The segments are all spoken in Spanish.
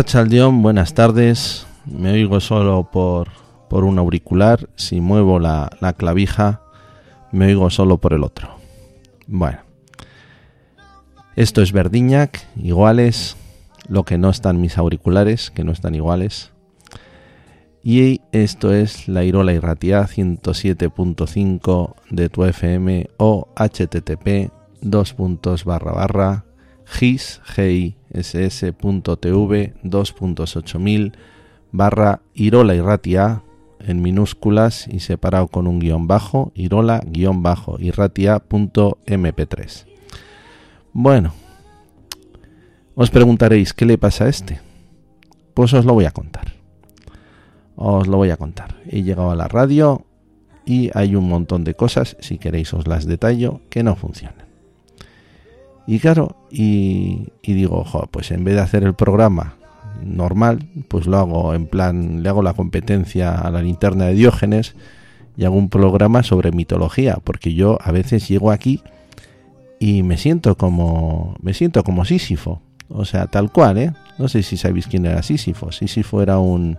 Racha Aldión, buenas tardes. Me oigo solo por, por un auricular. Si muevo la, la clavija, me oigo solo por el otro. Bueno. Esto es Verdiñac, iguales. Lo que no están mis auriculares, que no están iguales. Y esto es la Irola Irratia 107.5 de tu FM o http 2 barra barra gis ss.tv 2.8000 barra Irola Irratia en minúsculas y separado con un guion bajo, Irola guion bajo irratia.mp3. Bueno, os preguntaréis, ¿qué le pasa a este? Pues os lo voy a contar. Os lo voy a contar. He llegado a la radio y hay un montón de cosas, si queréis os las detallo, que no funcionan. Y claro, y, digo, pues en vez de hacer el programa normal, pues lo hago en plan, le hago la competencia a la linterna de Diógenes y hago un programa sobre mitología, porque yo a veces llego aquí y me siento como, me siento como Sísifo, o sea, tal cual, ¿eh? No sé si sabéis quién era Sísifo. Sísifo era un,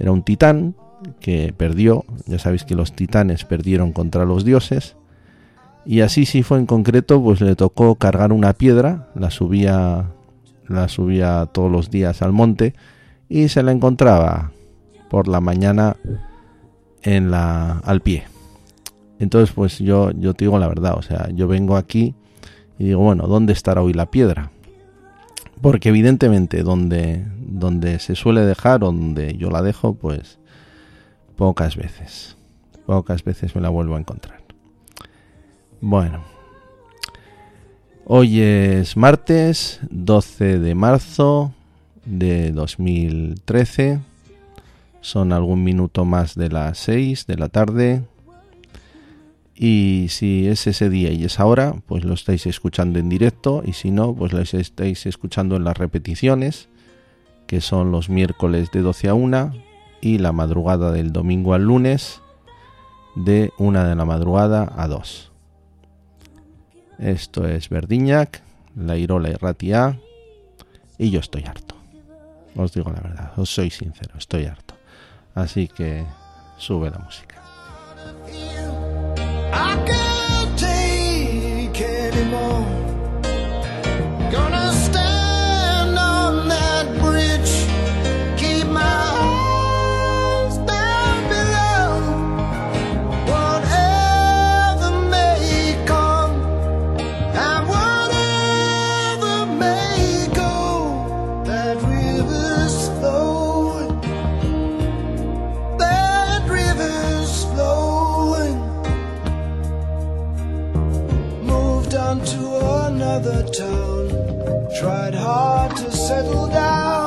era un titán que perdió, ya sabéis que los titanes perdieron contra los dioses y así sí fue en concreto, pues le tocó cargar una piedra, la subía, la subía todos los días al monte y se la encontraba por la mañana en la, al pie. Entonces, pues yo, yo te digo la verdad, o sea, yo vengo aquí y digo, bueno, ¿dónde estará hoy la piedra? Porque evidentemente donde, donde se suele dejar donde yo la dejo, pues pocas veces, pocas veces me la vuelvo a encontrar. Bueno. Hoy es martes 12 de marzo de 2013. Son algún minuto más de las 6 de la tarde. Y si es ese día y es ahora, pues lo estáis escuchando en directo. Y si no, pues lo estáis escuchando en las repeticiones, que son los miércoles de 12 a 1 y la madrugada del domingo al lunes de 1 de la madrugada a 2. Esto es Verdiñac, la Irola y Ratia, y yo estoy harto. Os digo la verdad, os soy sincero, estoy harto. Así que sube la música. another town. Tried hard to settle down.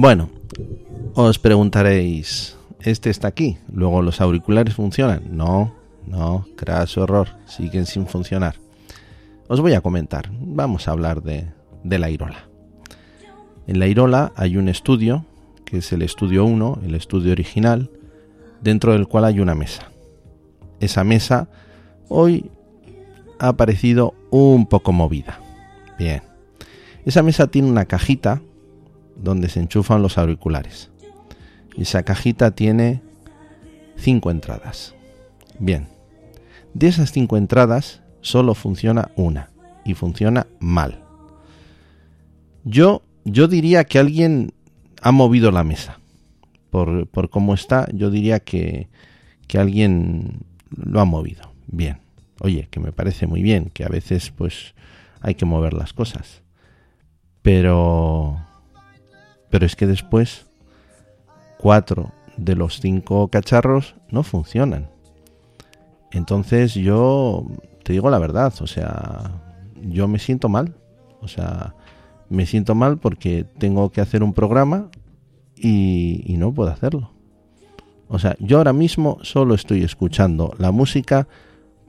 Bueno, os preguntaréis, ¿este está aquí? ¿Luego los auriculares funcionan? No, no, craso error, siguen sin funcionar. Os voy a comentar, vamos a hablar de, la Irola. En la Irola hay un estudio, que es el estudio 1, el estudio original, dentro del cual hay una mesa. Esa mesa hoy ha aparecido un poco movida. Bien. Esa mesa tiene una cajita donde se enchufan los auriculares. Y esa cajita tiene cinco entradas. Bien, de esas cinco entradas solo funciona una y funciona mal. Yo, yo diría que alguien ha movido la mesa. Por, por cómo está, yo diría que, que alguien lo ha movido. Bien. Oye, que me parece muy bien, que a veces pues hay que mover las cosas. Pero pero es que después, cuatro de los cinco cacharros no funcionan. Entonces yo te digo la verdad, o sea, yo me siento mal. O sea, me siento mal porque tengo que hacer un programa y, y no puedo hacerlo. O sea, yo ahora mismo solo estoy escuchando la música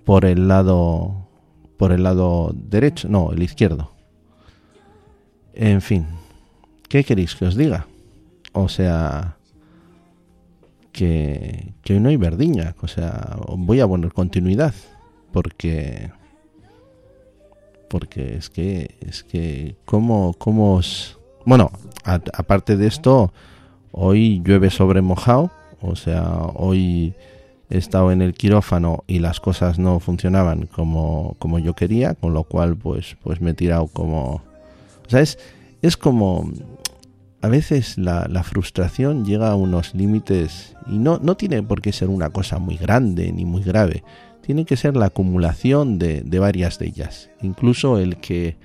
por el lado por el lado derecho, no, el izquierdo. En fin, ¿qué queréis que os diga? O sea, que, que hoy no hay verdiña, o sea, voy a poner continuidad, porque porque es que es que cómo cómo os bueno aparte de esto hoy llueve sobre mojado o sea hoy he estado en el quirófano y las cosas no funcionaban como, como yo quería, con lo cual pues, pues me he tirado como... O sea, es, es como... A veces la, frustración llega a unos límites y no, no tiene por qué ser una cosa muy grande ni muy grave, tiene que ser la acumulación de, de varias de ellas. Incluso el que,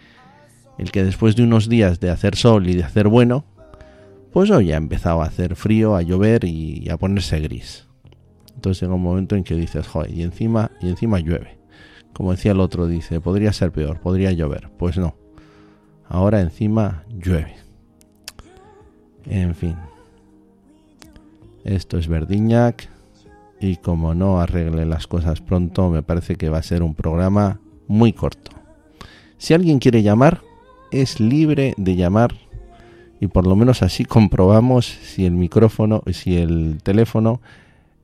el que después de unos días de hacer sol y de hacer bueno, pues hoy ha empezado a hacer frío, a llover y a ponerse gris. Entonces llega un momento en que dices, joder, y encima, y encima llueve. Como decía el otro, dice, podría ser peor, podría llover. Pues no. Ahora encima llueve. En fin. Esto es Verdiñac. Y como no arregle las cosas pronto, me parece que va a ser un programa muy corto. Si alguien quiere llamar, es libre de llamar y por lo menos así comprobamos si el micrófono, si el teléfono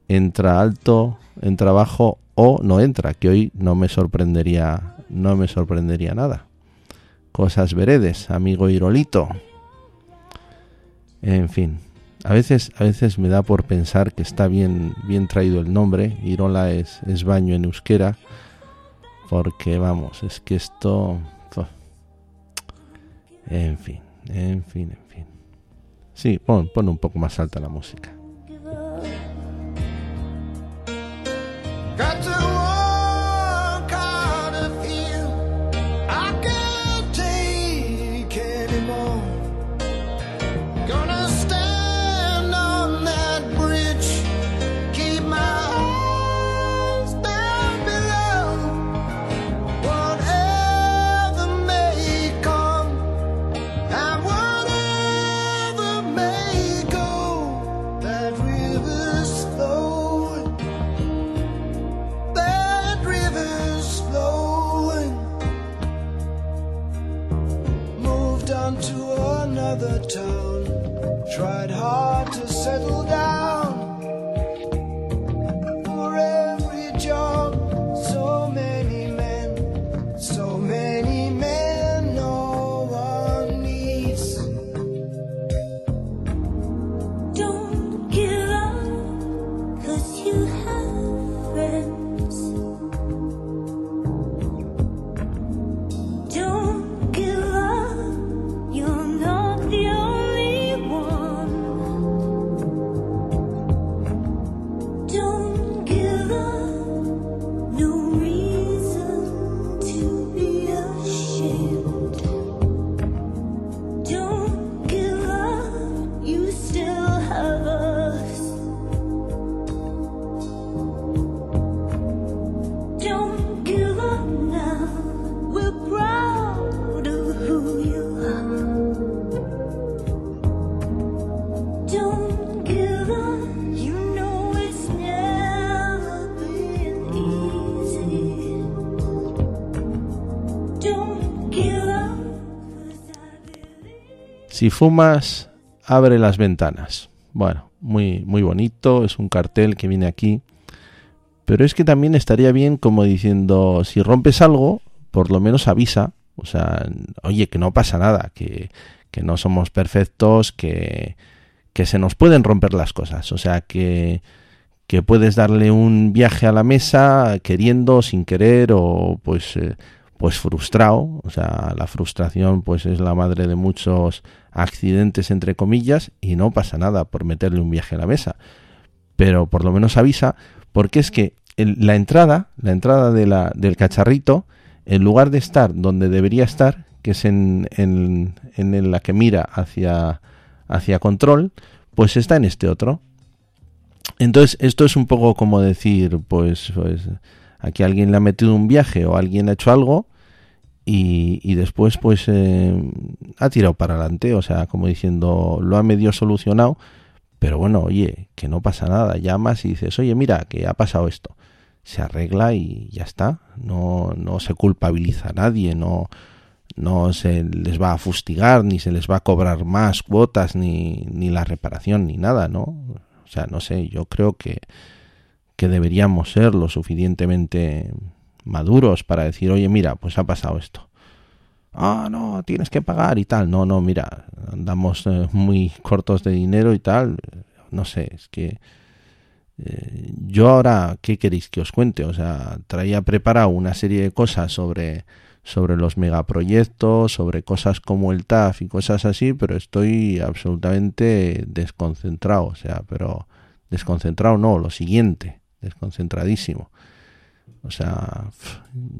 entra alto, entra bajo o no entra, que hoy no me sorprendería, no me sorprendería nada. Cosas veredes, amigo Irolito. En fin, a veces, a veces me da por pensar que está bien, bien traído el nombre. Irola es, es baño en euskera. Porque vamos, es que esto. En fin, en fin, en fin. Sí, pon, pon un poco más alta la música. Si fumas, abre las ventanas. Bueno, muy, muy bonito, es un cartel que viene aquí. Pero es que también estaría bien como diciendo, si rompes algo, por lo menos avisa. O sea, oye, que no pasa nada, que, que no somos perfectos, que, que se nos pueden romper las cosas. O sea, que, que puedes darle un viaje a la mesa queriendo, sin querer, o pues, eh, pues frustrado. O sea, la frustración pues es la madre de muchos accidentes entre comillas y no pasa nada por meterle un viaje a la mesa. Pero por lo menos avisa porque es que la entrada, la entrada de la, del cacharrito, en lugar de estar donde debería estar, que es en, en, en la que mira hacia, hacia control, pues está en este otro. Entonces, esto es un poco como decir, pues, pues aquí alguien le ha metido un viaje o alguien ha hecho algo y, después pues eh, ha tirado para adelante, o sea, como diciendo, lo ha medio solucionado, pero bueno, oye, que no pasa nada, llamas y dices, oye, mira, que ha pasado esto, se arregla y ya está, no, no se culpabiliza a nadie, no, no se les va a fustigar, ni se les va a cobrar más cuotas, ni, ni la reparación, ni nada, ¿no? O sea, no sé, yo creo que, que deberíamos ser lo suficientemente maduros para decir, oye, mira, pues ha pasado esto. Ah, no, tienes que pagar y tal. No, no, mira, andamos eh, muy cortos de dinero y tal. No sé, es que eh, yo ahora, ¿qué queréis que os cuente? O sea, traía preparado una serie de cosas sobre, sobre los megaproyectos, sobre cosas como el TAF y cosas así, pero estoy absolutamente desconcentrado. O sea, pero desconcentrado no, lo siguiente, desconcentradísimo. O sea,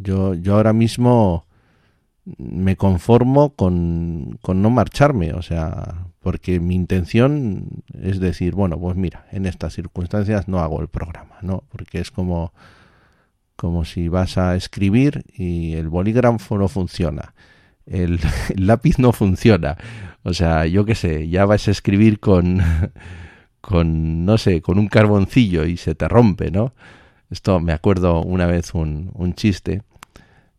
yo, yo ahora mismo me conformo con, con, no marcharme, o sea, porque mi intención es decir, bueno, pues mira, en estas circunstancias no hago el programa, ¿no? Porque es como, como si vas a escribir y el bolígrafo no funciona, el, lápiz no funciona, o sea, yo qué sé, ya vas a escribir con, con, no sé, con un carboncillo y se te rompe, ¿no? Esto me acuerdo una vez un, un chiste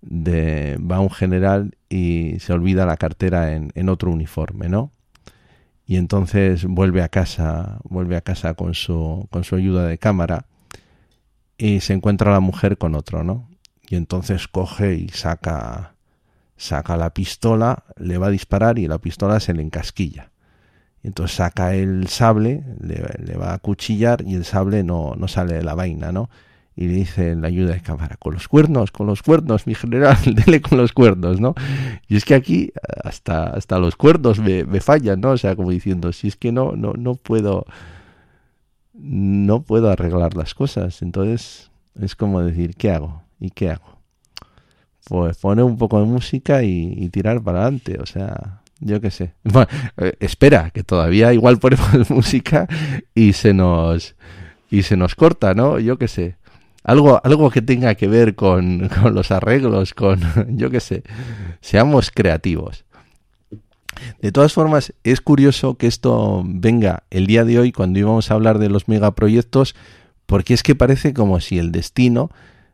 de va un general y se olvida la cartera en, en, otro uniforme, ¿no? Y entonces vuelve a casa, vuelve a casa con su, con su ayuda de cámara y se encuentra la mujer con otro, ¿no? Y entonces coge y saca, saca la pistola, le va a disparar y la pistola se le encasquilla. Entonces saca el sable, le, le va a cuchillar y el sable no, no sale de la vaina, ¿no? y le dice la ayuda de cámara, con los cuernos, con los cuernos, mi general, dele con los cuernos, ¿no? Y es que aquí hasta, hasta los cuernos me, me fallan, ¿no? O sea, como diciendo, si es que no, no, no puedo, no puedo arreglar las cosas. Entonces es como decir, ¿qué hago? ¿Y qué hago? Pues poner un poco de música y, tirar para adelante, o sea, yo qué sé. Bueno, eh, espera, que todavía igual ponemos música y se nos y se nos corta, ¿no? Yo qué sé algo, algo que tenga que ver con, con los arreglos, con, yo qué sé, seamos creativos. De todas formas, es curioso que esto venga el día de hoy cuando íbamos a hablar de los megaproyectos, porque es que parece como si el destino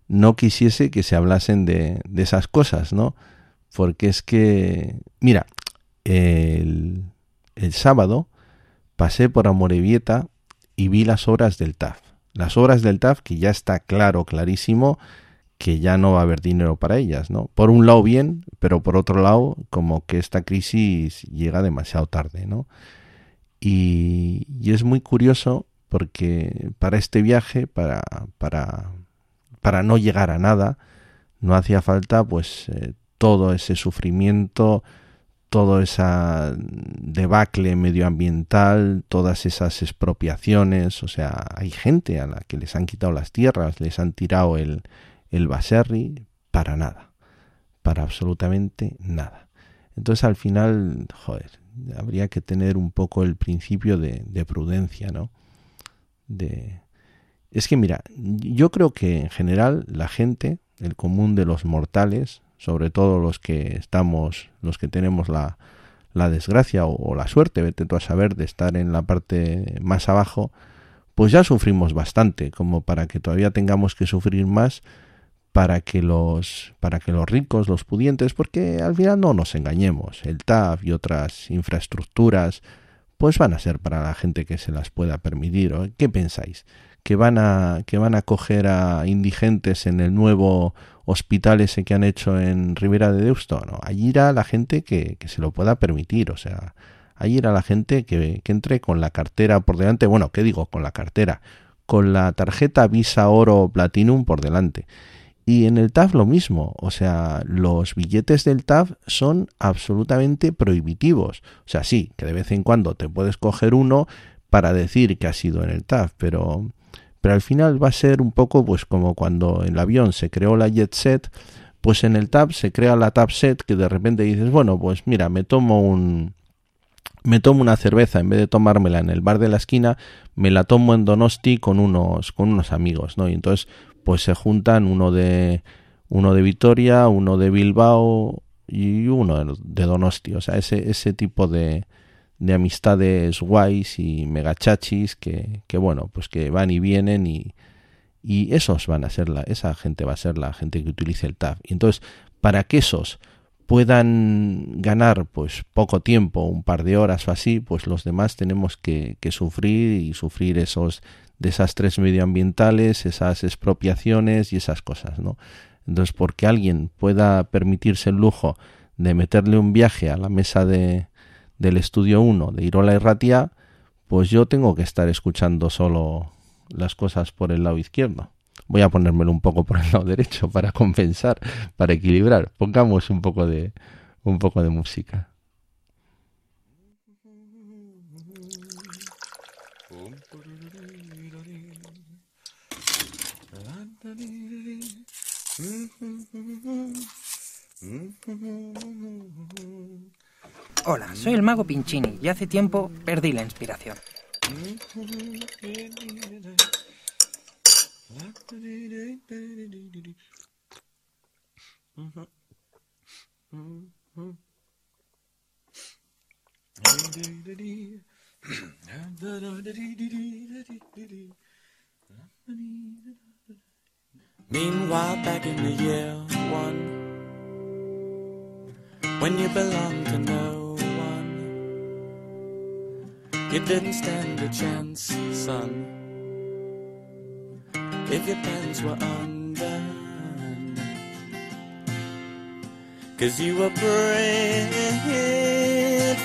no quisiese que se hablasen de, de esas cosas, ¿no? Porque es que, mira, el, el sábado pasé por Amorebieta y vi las obras del TAF las obras del TAF, que ya está claro, clarísimo, que ya no va a haber dinero para ellas, ¿no? Por un lado bien, pero por otro lado como que esta crisis llega demasiado tarde, ¿no? Y, es muy curioso porque para este viaje, para, para, para no llegar a nada, no hacía falta pues eh, todo ese sufrimiento, todo esa debacle medioambiental, todas esas expropiaciones, o sea, hay gente a la que les han quitado las tierras, les han tirado el, el baserri para nada, para absolutamente nada. Entonces al final, joder, habría que tener un poco el principio de, de prudencia, ¿no? De... Es que mira, yo creo que en general la gente, el común de los mortales, sobre todo los que estamos, los que tenemos la, la desgracia o, la suerte, vete tú a saber, de estar en la parte más abajo, pues ya sufrimos bastante, como para que todavía tengamos que sufrir más para que los para que los ricos, los pudientes, porque al final no nos engañemos, el TAF y otras infraestructuras pues van a ser para la gente que se las pueda permitir. ¿Qué pensáis? que van a que van a coger a indigentes en el nuevo hospital ese que han hecho en Ribera de Deusto, allí irá la gente que, que se lo pueda permitir, o sea, allí irá la gente que, que entre con la cartera por delante, bueno, ¿qué digo? Con la cartera, con la tarjeta Visa Oro Platinum por delante. Y en el TAF lo mismo, o sea, los billetes del TAF son absolutamente prohibitivos. O sea, sí, que de vez en cuando te puedes coger uno para decir que ha sido en el TAF, pero pero al final va a ser un poco pues como cuando en el avión se creó la jet set, pues en el tab se crea la tab set que de repente dices, bueno, pues mira, me tomo un me tomo una cerveza en vez de tomármela en el bar de la esquina, me la tomo en Donosti con unos con unos amigos, ¿no? Y entonces pues se juntan uno de uno de Vitoria, uno de Bilbao y uno de Donosti, o sea, ese ese tipo de de amistades guays y megachachis que, que bueno, pues que van y vienen y, y esos van a ser la, esa gente va a ser la gente que utilice el TAF. Y entonces, para que esos puedan ganar pues poco tiempo, un par de horas o así, pues los demás tenemos que, que sufrir y sufrir esos desastres medioambientales, esas expropiaciones y esas cosas, ¿no? Entonces, porque alguien pueda permitirse el lujo de meterle un viaje a la mesa de, del estudio 1 de Irola y Ratia, pues yo tengo que estar escuchando solo las cosas por el lado izquierdo voy a ponérmelo un poco por el lado derecho para compensar, para equilibrar. Pongamos un poco de un poco de música. Hola, soy el mago Pinchini y hace tiempo perdí la inspiración. Meanwhile, back in the year one, when you belonged to no you didn't stand a chance, son if your pants were undone. Cause you were bred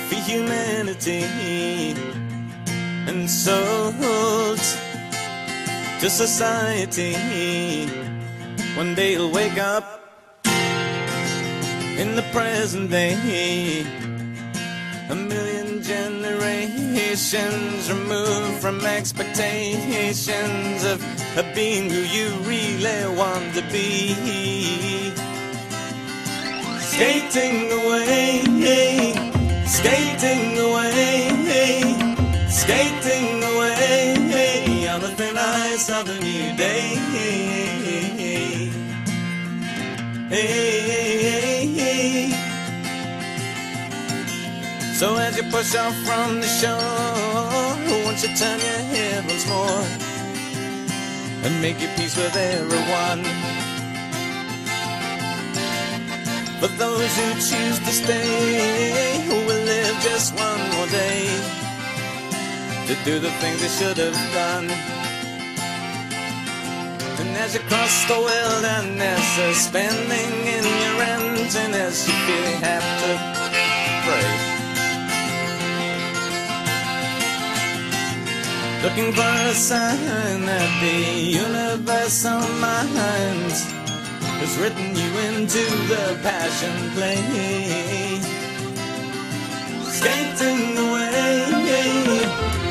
for humanity and sold to society. One day you'll wake up in the present day. A million removed from expectations of of being who you really want to be. Skating away, skating away, skating away on the thin ice of the new day. So as you push off from the shore, won't you turn your head once more? and make your peace with everyone. For those who choose to stay, who will live just one more day to do the things they should have done. And as you cross the wilderness, suspending in your emptiness, you feel you have to pray. Looking for a sign that the universal mind has written you into the passion play. Skating away,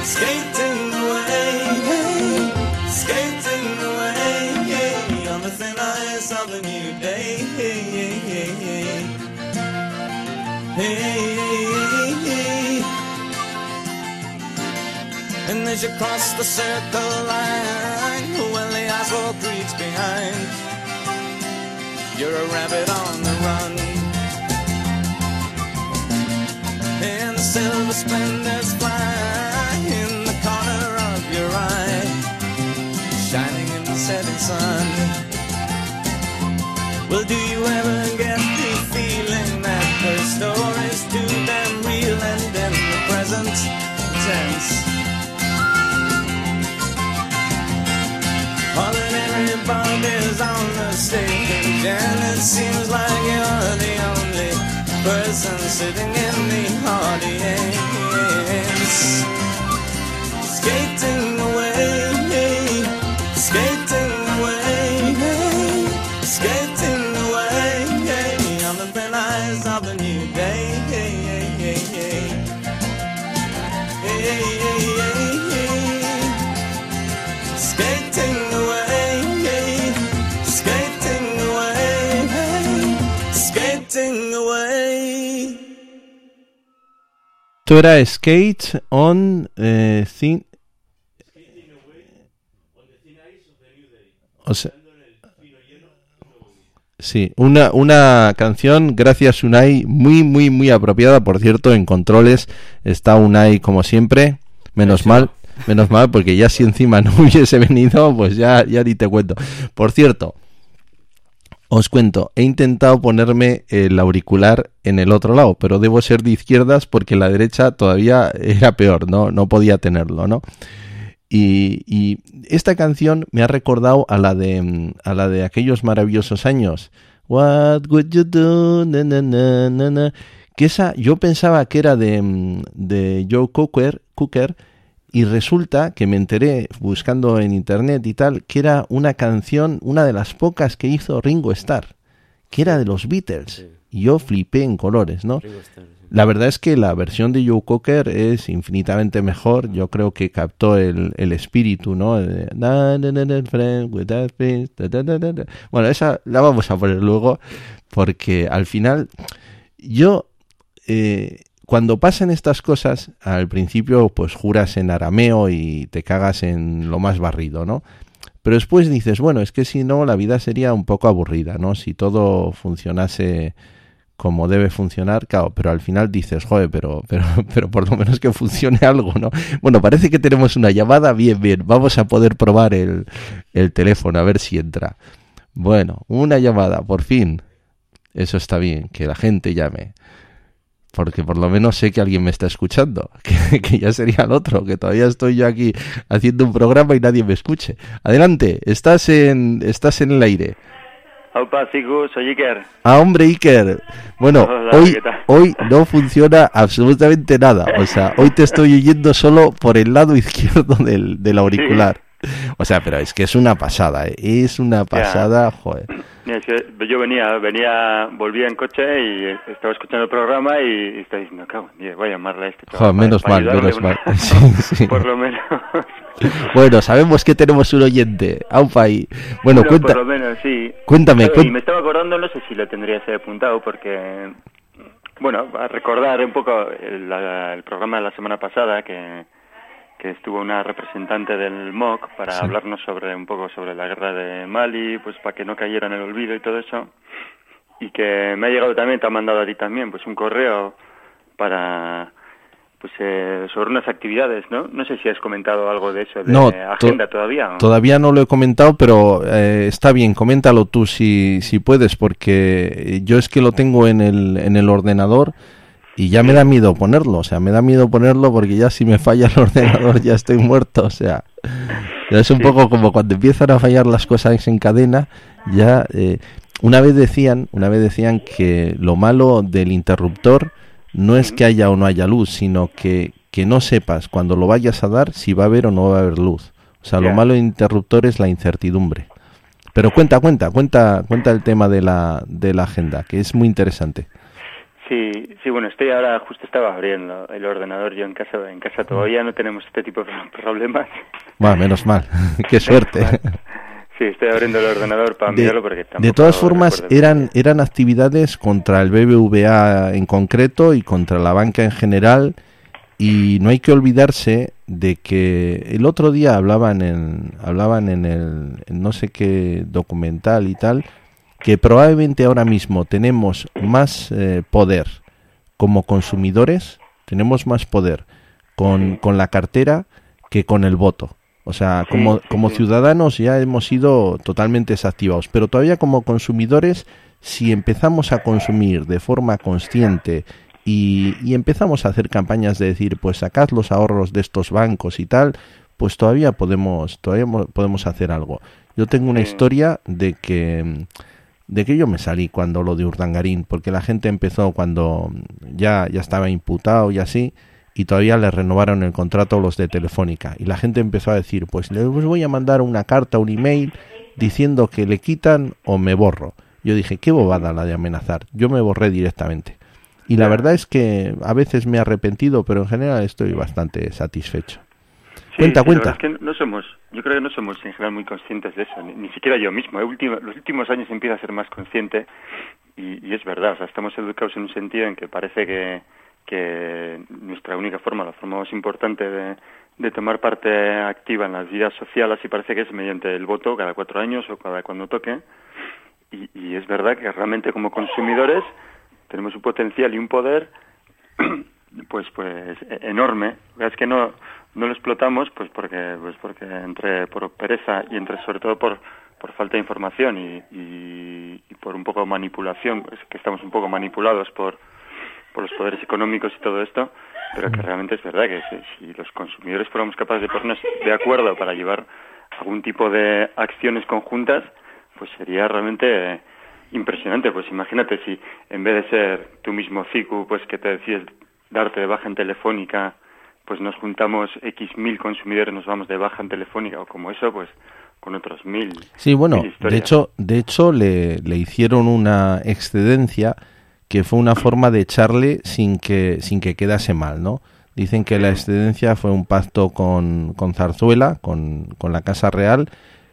skating away, skating away on the thin ice of a new day. Hey, as you cross the circle line, well, the asphalt creaks behind. You're a rabbit on the run. And the silver splendors fly in the corner of your eye, shining in the setting sun. Well, do you ever get the feeling that the story's too damn real and in the present tense? Everybody's on the stage, and it seems like you're the only person sitting in the audience. Skating away, Esto era Skate on eh, Thin- O sea, sí, una, una canción, gracias Unai, muy, muy, muy apropiada. Por cierto, en controles está Unai como siempre. Menos mal, menos mal, porque ya si encima no hubiese venido, pues ya, ya ni te cuento. Por cierto, os cuento, he intentado ponerme el auricular en el otro lado, pero debo ser de izquierdas porque la derecha todavía era peor, no, no podía tenerlo, ¿no? Y, esta canción me ha recordado a la de mm, a la de aquellos maravillosos años. What would you do? Que esa yo pensaba que era de, mm, de Joe Cooker, Cooker y resulta que me enteré buscando en internet y tal que era una canción, una de las pocas que hizo Ringo Starr, que era de los Beatles. Y yo flipé en colores, ¿no? Ringo Starr, sí. La verdad es que la versión de Joe Cocker es infinitamente mejor. Yo creo que captó el, el espíritu, ¿no? Bueno, esa la vamos a poner luego porque al final yo eh, cuando pasan estas cosas al principio pues juras en arameo y te cagas en lo más barrido, ¿no? Pero después dices, bueno, es que si no la vida sería un poco aburrida, ¿no? Si todo funcionase como debe funcionar, claro, pero al final dices, joder, pero, pero, pero por lo menos que funcione algo, ¿no? Bueno, parece que tenemos una llamada, bien, bien, vamos a poder probar el, el teléfono, a ver si entra. Bueno, una llamada, por fin. Eso está bien, que la gente llame. Porque por lo menos sé que alguien me está escuchando, que, que ya sería el otro, que todavía estoy yo aquí haciendo un programa y nadie me escuche. Adelante, estás en, estás en el aire. Aupa, Cicu, soy Iker. Ah, hombre, Iker. Bueno, Hola, hoy, hoy no funciona absolutamente nada. O sea, hoy te estoy oyendo solo por el lado izquierdo del, del auricular. O sea, pero es que es una pasada, ¿eh? Es una pasada, joder. Es que yo venía, venía, volvía en coche y estaba escuchando el programa y, y estaba diciendo, cago, voy a llamarle a este. Joder, menos para mal, menos una- mal. Sí, sí. Por lo menos. Bueno, sabemos que tenemos un oyente. Aupa ahí. Bueno, Bueno, cuenta. Por lo menos, sí. cuéntame, Y me estaba acordando, no sé si lo tendrías apuntado, porque, bueno, a recordar un poco el, la- el programa de la semana pasada que, que estuvo una representante del MOC para Sí. hablarnos sobre un poco sobre la guerra de Mali, pues para que no cayera en el olvido y todo eso. Y que me ha llegado también, te ha mandado a ti también, pues un correo para pues eh, sobre unas actividades, ¿no? No sé si has comentado algo de eso, de No, to- agenda todavía. ¿o? Todavía no lo he comentado, pero eh, está bien, coméntalo tú si, si puedes, porque yo es que lo tengo en el, en el ordenador y ya me da miedo ponerlo, o sea, me da miedo ponerlo porque ya si me falla el ordenador ya estoy muerto, o sea, es un Sí. poco como cuando empiezan a fallar las cosas en cadena, ya eh, una vez decían, una vez decían que lo malo del interruptor no es que haya o no haya luz, sino que, que no sepas cuando lo vayas a dar si va a haber o no va a haber luz. O sea, lo malo del interruptor es la incertidumbre. Pero cuenta, cuenta, cuenta, cuenta el tema de la, de la agenda, que es muy interesante. Sí, sí, bueno, estoy ahora, justo estaba abriendo el ordenador yo en casa, en casa todavía no tenemos este tipo de pro- problemas. Bueno, menos mal, qué suerte. Sí, estoy abriendo el ordenador para De, mirarlo porque de todas formas, eran, eran actividades contra el BBVA en concreto y contra la banca en general. Y no hay que olvidarse de que el otro día hablaban en, hablaban en el en no sé qué documental y tal, que probablemente ahora mismo tenemos más eh, poder como consumidores, tenemos más poder con, con la cartera que con el voto. O sea, como, como ciudadanos ya hemos sido totalmente desactivados, pero todavía como consumidores, si empezamos a consumir de forma consciente y, y empezamos a hacer campañas de decir, pues sacad los ahorros de estos bancos y tal, pues todavía podemos, todavía mo- podemos hacer algo. Yo tengo una historia de que de que yo me salí cuando lo de Urdangarín, porque la gente empezó cuando ya, ya estaba imputado y así, y todavía le renovaron el contrato los de Telefónica. Y la gente empezó a decir, pues les voy a mandar una carta, un email, diciendo que le quitan o me borro. Yo dije, qué bobada la de amenazar. Yo me borré directamente. Y la verdad es que a veces me he arrepentido, pero en general estoy bastante satisfecho. Cuenta, sí, es que no somos, yo creo que no somos en general muy conscientes de eso, ni, ni siquiera yo mismo. eh, último- los últimos años empiezo a ser más consciente y, y es verdad, o sea, estamos educados en un sentido en que parece que, que nuestra única forma, la forma más importante de, de tomar parte activa en las vidas sociales, así parece que es mediante el voto cada cuatro años o cada cuando toque. Y, y es verdad que realmente como consumidores tenemos un potencial y un poder pues pues e- enorme. Es que no no lo explotamos pues porque pues porque entre por pereza y entre sobre todo por por falta de información y, y, y por un poco de manipulación, pues que estamos un poco manipulados por por los poderes económicos y todo esto, pero que realmente es verdad que si, si los consumidores fuéramos capaces de ponernos de acuerdo para llevar algún tipo de acciones conjuntas, pues sería realmente eh, impresionante. Pues imagínate si en vez de ser tú mismo CICU, pues que te decides darte de baja en telefónica, pues nos juntamos X mil consumidores, nos vamos de baja en telefónica o como eso, pues con otros mil. Sí, bueno, mil de hecho, de hecho le, le hicieron una excedencia que fue una forma de echarle sin que sin que quedase mal, ¿no? Dicen que la excedencia fue un pacto con, con Zarzuela, con, con la Casa Real,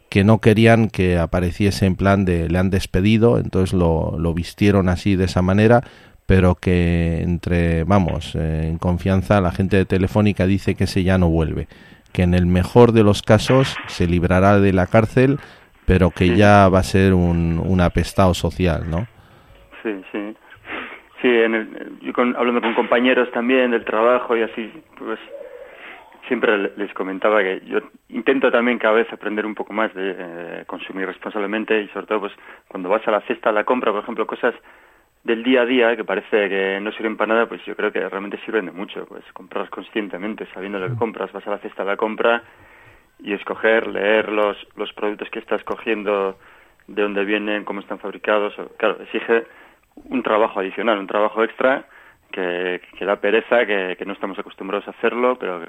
que no querían que apareciese en plan de le han despedido, entonces lo, lo vistieron así de esa manera, pero que entre, vamos, eh, en confianza la gente de Telefónica dice que ese ya no vuelve, que en el mejor de los casos se librará de la cárcel, pero que Sí. ya va a ser un, un apestado social, ¿no? Sí, sí. Sí, en el- yo con- hablando con compañeros también del trabajo y así, pues siempre le- les comentaba que yo intento también cada vez aprender un poco más de eh, consumir responsablemente y sobre todo pues cuando vas a la cesta a la compra, por ejemplo, cosas del día a día que parece que no sirven para nada, pues yo creo que realmente sirven de mucho, pues comprar conscientemente, sabiendo lo que compras, vas a la cesta a la compra y escoger, leer los, los productos que estás cogiendo, de dónde vienen, cómo están fabricados. claro, exige un trabajo adicional, un trabajo extra que, que da pereza, que, que no estamos acostumbrados a hacerlo, pero que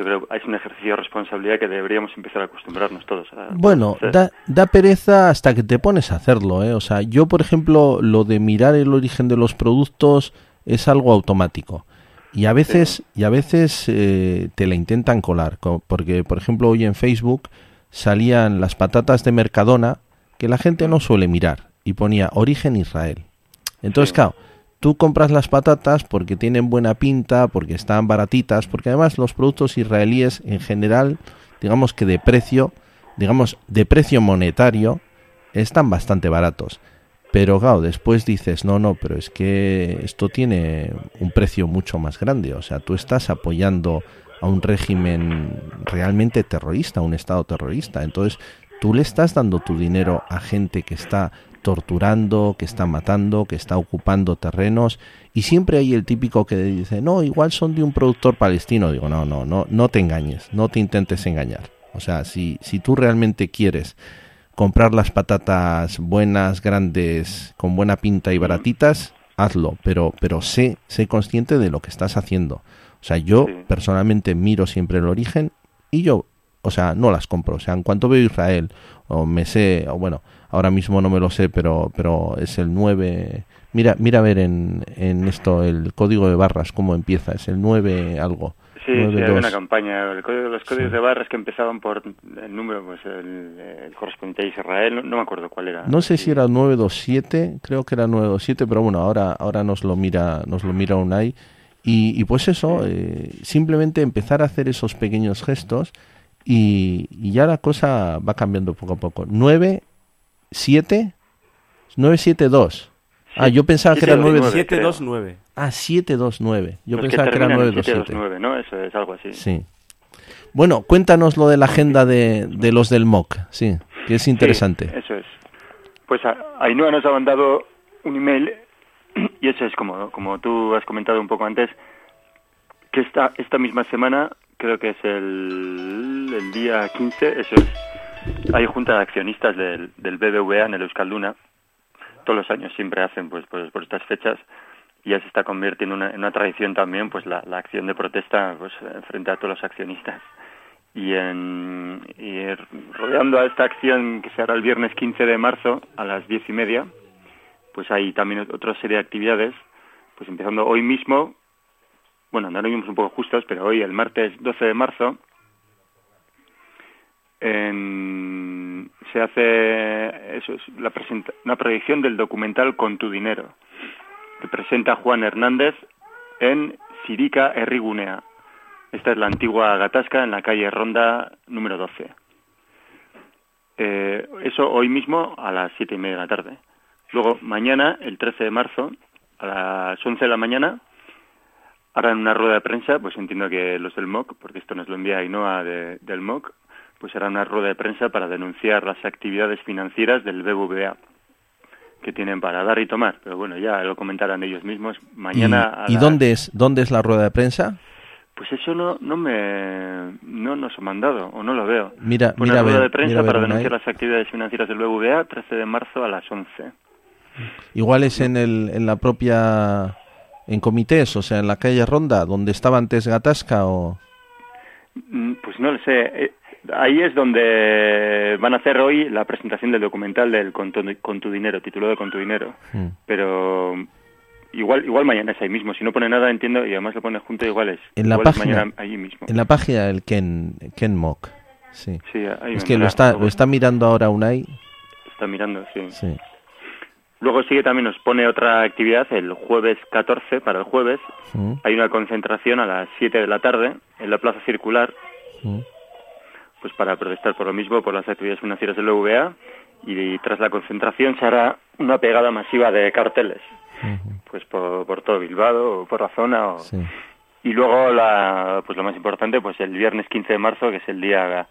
yo creo que es un ejercicio de responsabilidad que deberíamos empezar a acostumbrarnos todos a Bueno, da, da pereza hasta que te pones a hacerlo, ¿eh? O sea, yo, por ejemplo, lo de mirar el origen de los productos es algo automático. Y a veces, y a veces eh, te la intentan colar, co- porque, por ejemplo, hoy en Facebook salían las patatas de Mercadona que la gente no suele mirar y ponía origen Israel. Entonces, Sí. claro, tú compras las patatas porque tienen buena pinta, porque están baratitas, porque además los productos israelíes en general, digamos que de precio, digamos de precio monetario, están bastante baratos. Pero claro, después dices, no, no, pero es que esto tiene un precio mucho más grande. O sea, tú estás apoyando a un régimen realmente terrorista, a un Estado terrorista. Entonces, tú le estás dando tu dinero a gente que está torturando, que está matando, que está ocupando terrenos. Y siempre hay el típico que dice, no, igual son de un productor palestino. Digo, no, no, no, no te engañes, no te intentes engañar. O sea, si, si tú realmente quieres comprar las patatas buenas, grandes, con buena pinta y baratitas, hazlo, pero, pero sé, sé consciente de lo que estás haciendo. O sea, yo Sí. personalmente miro siempre el origen y yo, o sea, no las compro. O sea, en cuanto veo Israel, o me sé, o bueno, ahora mismo no me lo sé, pero, pero es el 9. Mira, mira a ver en, en esto el código de barras cómo empieza, es el 9 algo. Sí, sí, 9, había una 2. campaña. El código- los códigos Sí. de barras que empezaban por el número, pues el, el correspondiente a Israel, no, no me acuerdo cuál era. No sé si era 927, creo que era 927, pero bueno, ahora, ahora nos lo mira, nos lo mira Unai. Y, y pues eso, eh, simplemente empezar a hacer esos pequeños gestos y, y ya la cosa va cambiando poco a poco. 9, 7, 972. Ah, yo pensaba que era 9, 729. 729. ah, 729. Yo Los que pensaba que era terminan en 927. 729, ¿no? Eso es algo así. Sí. Bueno, cuéntanos lo de la agenda de, de los del MOC, sí, que es interesante. Sí, eso es. Pues Ainhoa nos ha mandado un email y eso es como, como tú has comentado un poco antes, que esta, esta misma semana, creo que es el, el día 15, eso es, hay junta de accionistas del, del BBVA en el Euskalduna. Todos los años siempre hacen pues, pues por estas fechas. Ya se está convirtiendo en una, en tradición también pues la, acción de protesta pues eh, frente a todos los accionistas. Y, en, rodeando a esta acción que se hará el viernes 15 de marzo a las diez y media, pues hay también otra serie de actividades, pues empezando hoy mismo, bueno, ahora mismo un poco justos, pero hoy, el martes 12 de marzo, en- se hace la presenta- una proyección del documental Con tu dinero, que presenta Juan Hernández en Sirica Errigunea. Esta es la antigua Gatasca en la calle Ronda número 12. Eh, eso hoy mismo a las siete y media de la tarde. Luego, mañana, el 13 de marzo, a las 11 de la mañana, harán una rueda de prensa, pues entiendo que los del MOC, porque esto nos lo envía Ainhoa de- del MOC, pues harán una rueda de prensa para denunciar las actividades financieras del BBVA que tienen para dar y tomar. Pero bueno, ya lo comentarán ellos mismos. Mañana a ¿Y, dónde es dónde es la rueda de prensa? Pues eso no, no me no nos ha mandado o no lo veo. Mira, Una mira rueda ver, de prensa ver para una denunciar las actividades financieras del BBVA 13 de marzo a las 11. Igual es en el en la propia en comités, o sea, en la calle Ronda, donde estaba antes Gatasca o Mm, Pues no lo sé. Ahí es donde van a hacer hoy la presentación del documental del Con tu, con tu dinero, titulado Con tu dinero. Mm. Pero igual igual mañana es ahí mismo. Si no pone nada, entiendo, y además lo pone junto, igual es. En la igual página- mañana allí mismo. en la página del Ken Ken Mock. Sí. Sí, ahí Es que lo está lo está mirando ahora Unai. está mirando, sí. Sí. Luego sigue también nos pone otra actividad el jueves 14 para el jueves. Mm, Hay una concentración a las 7 de la tarde en la Plaza Circular, mm. Pues para protestar por lo mismo, por las actividades financieras del UVA. Y, tras la concentración se hará una pegada masiva de carteles, pues por, por todo Bilbao o por la zona. o- Sí. Y luego, la, pues lo más importante, pues el viernes 15 de marzo, que es el día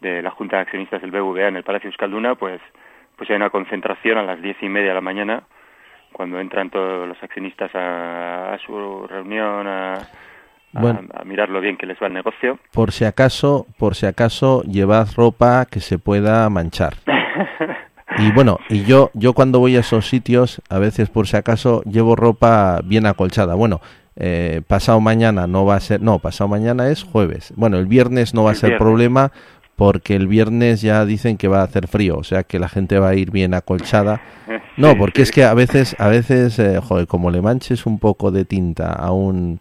de la Junta de Accionistas del BVA en el Palacio Euskalduna, pues, pues hay una concentración a las diez y media de la mañana, cuando entran todos los accionistas a, a su reunión, a, a- Bueno. a mirarlo bien que les va el negocio. Por si acaso, por si acaso llevad ropa que se pueda manchar. Y bueno, y yo yo cuando voy a esos sitios, a veces por si acaso llevo ropa bien acolchada. Bueno, eh, pasado mañana no va a ser, no, pasado mañana es jueves. Bueno, el viernes no va a ser viernes. problema porque el viernes ya dicen que va a hacer frío, o sea que la gente va a ir bien acolchada. No, porque es que a veces, a veces, eh, joder, como le manches un poco de tinta a un